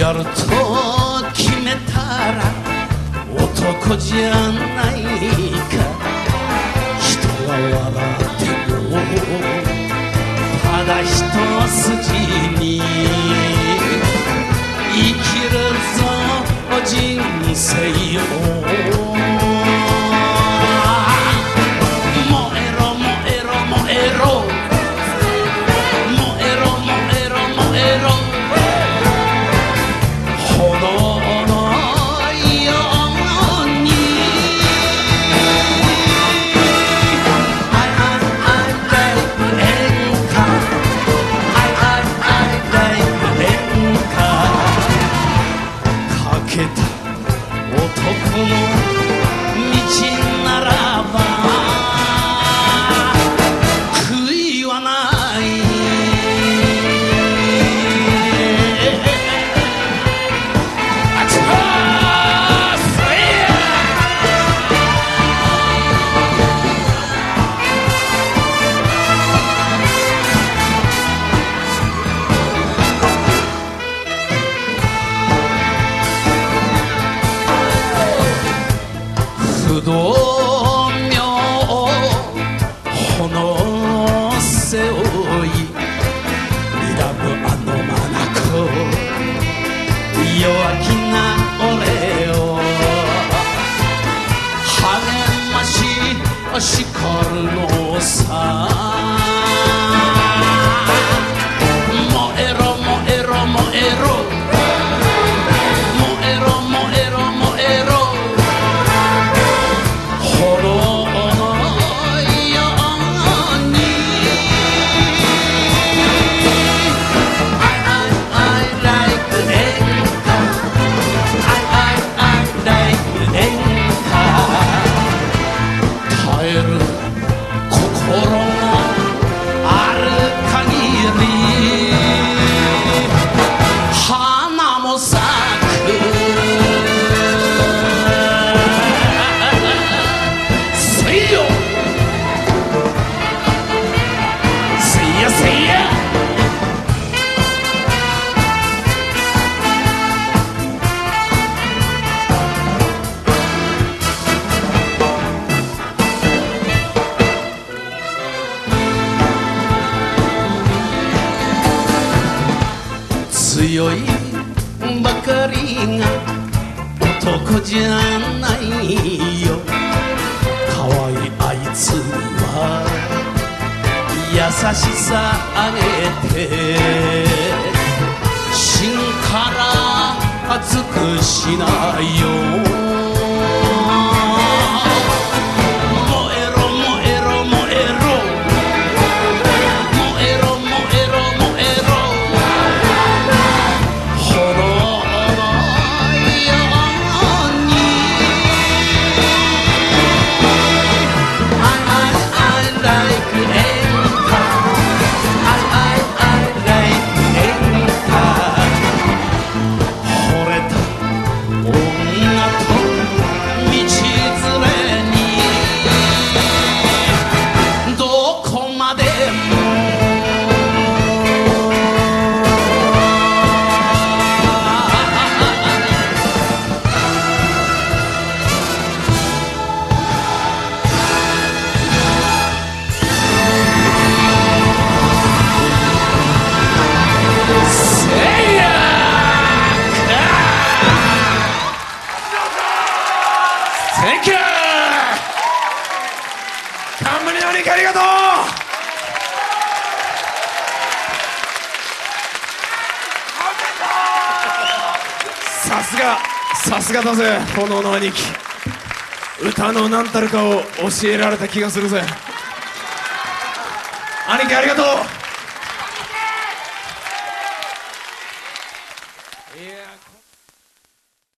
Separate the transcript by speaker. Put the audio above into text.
Speaker 1: やると決めたら男じゃないか。人が笑ってもただ一筋不動明炎背負い睨むあの眼弱気な俺を励まし叱るのさ酔いばかりが男じゃないよ。可愛いあいつは優しさあげて芯から熱くしないよ。Thank you
Speaker 2: 冠の兄貴ありがとう!さすがさすがだぜ炎の兄貴。歌の何たるかを教えられた気がするぜ。兄貴ありがとう!